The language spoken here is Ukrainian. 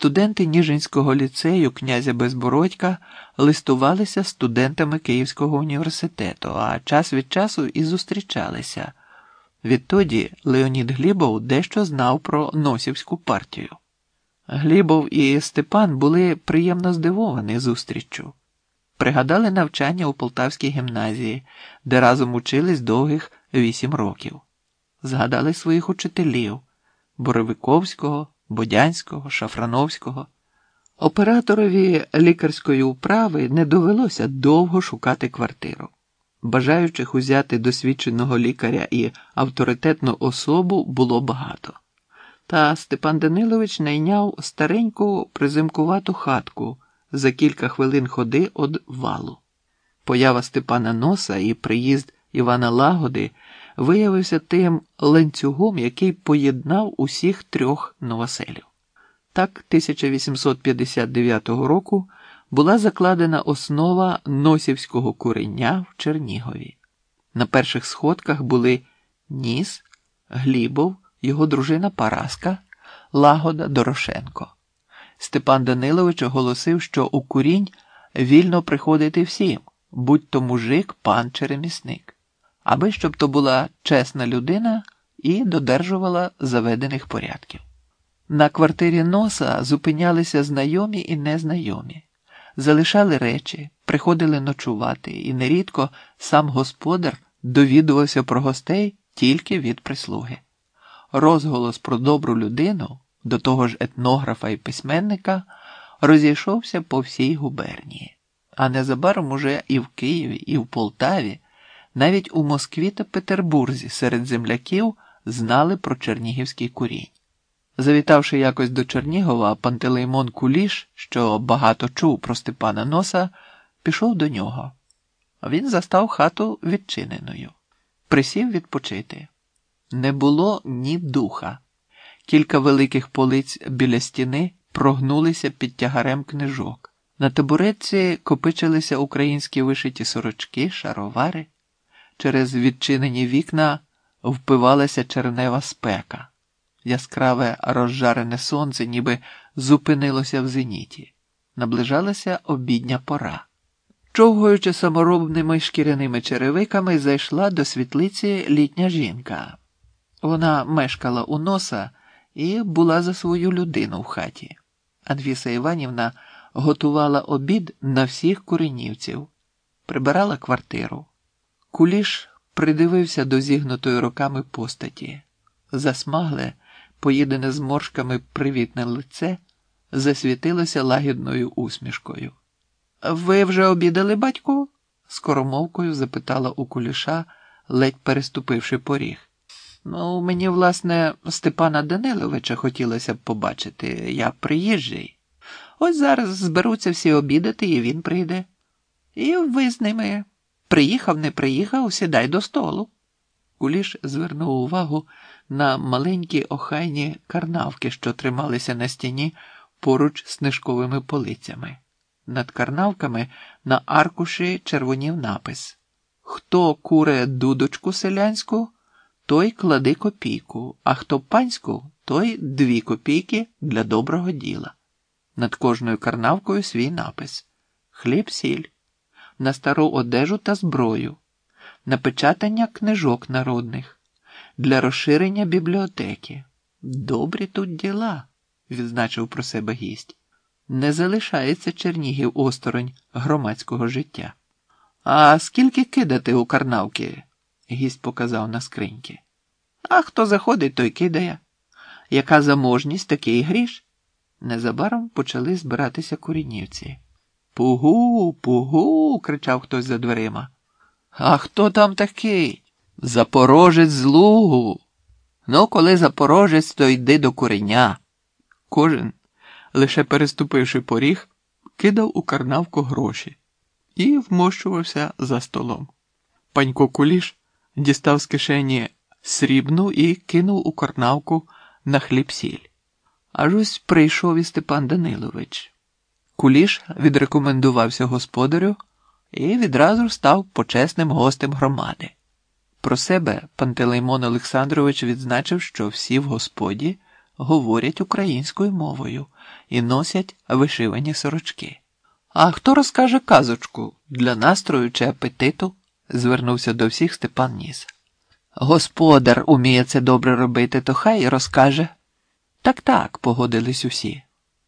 Студенти Ніжинського ліцею князя Безбородька листувалися студентами Київського університету, а час від часу і зустрічалися. Відтоді Леонід Глібов дещо знав про Носівську партію. Глібов і Степан були приємно здивовані зустріччю. Пригадали навчання у Полтавській гімназії, де разом учились довгих вісім років. Згадали своїх учителів Боровиковського, Бодянського, Шафрановського. Операторові лікарської управи не довелося довго шукати квартиру. Бажаючих узяти досвідченого лікаря і авторитетну особу було багато. Та Степан Данилович найняв стареньку призимкувату хатку за кілька хвилин ходи од валу. Поява Степана Носа і приїзд Івана Лагоди виявився тим ланцюгом, який поєднав усіх трьох новоселів. Так, 1859 року була закладена основа носівського курення в Чернігові. На перших сходках були Ніс, Глібов, його дружина Параска, Лагода Дорошенко. Степан Данилович оголосив, що у курінь вільно приходити всім, будь то мужик, пан чи ремісник, аби щоб то була чесна людина і додержувала заведених порядків. На квартирі носа зупинялися знайомі і незнайомі, залишали речі, приходили ночувати, і нерідко сам господар довідувався про гостей тільки від прислуги. Розголос про добру людину, до того ж етнографа і письменника, розійшовся по всій губернії, а незабаром уже і в Києві, і в Полтаві, навіть у Москві та Петербурзі серед земляків знали про чернігівський курінь. Завітавши якось до Чернігова, Пантелеймон Куліш, що багато чув про Степана Носа, пішов до нього. Він застав хату відчиненою, присів відпочити. Не було ні духа. Кілька великих полиць біля стіни прогнулися під тягарем книжок. На табуретці копичилися українські вишиті сорочки, шаровари. Через відчинені вікна впивалася чернева спека. Яскраве розжарене сонце ніби зупинилося в зеніті. Наближалася обідня пора. Човгуючи саморобними шкіряними черевиками, зайшла до світлиці літня жінка. Вона мешкала у носа і була за свою людину в хаті. Анфіса Іванівна готувала обід на всіх куренівців, прибирала квартиру. Куліш придивився до зігнутої руками постаті, засмагле поїдене зморшками привітне лице, засвітилося лагідною усмішкою. Ви вже обідали, батьку? скоромовкою запитала у куліша, ледь переступивши поріг. Ну, мені, власне, Степана Даниловича хотілося б побачити. Я приїжджий. Ось зараз зберуться всі обідати, і він прийде. І ви з ними. Приїхав, не приїхав, сідай до столу. Куліш звернув увагу на маленькі охайні карнавки, що трималися на стіні поруч з полицями. Над карнавками на аркуші червонів напис Хто куре дудочку селянську, той клади копійку, а хто панську, той дві копійки для доброго діла. Над кожною карнавкою свій напис Хліб сіль, на стару одежу та зброю, напечатання книжок народних для розширення бібліотеки. Добрі тут діла, відзначив про себе гість. Не залишається Чернігів осторонь громадського життя. А скільки кидати у карнавки? гість показав на скриньки. А хто заходить, той кидає. Яка заможність, такий гріш? Незабаром почали збиратися корінівці. Пугу, пугу. кричав хтось за дверима. А хто там такий? Запорожець з лугу. Ну, коли запорожець, то йди до куреня. Кожен, лише переступивши поріг, кидав у карнавку гроші і вмощувався за столом. Панько Куліш дістав з кишені срібну і кинув у карнавку на хліб сіль. Аж ось прийшов і Степан Данилович. Куліш відрекомендувався господарю і відразу став почесним гостем громади. Про себе Пантелеймон Олександрович відзначив, що всі в господі говорять українською мовою, і носять вишивані сорочки. А хто розкаже казочку для настрою чи апетиту? звернувся до всіх Степан Ніс. Господар уміє це добре робити, то хай розкаже. Так так, погодились усі.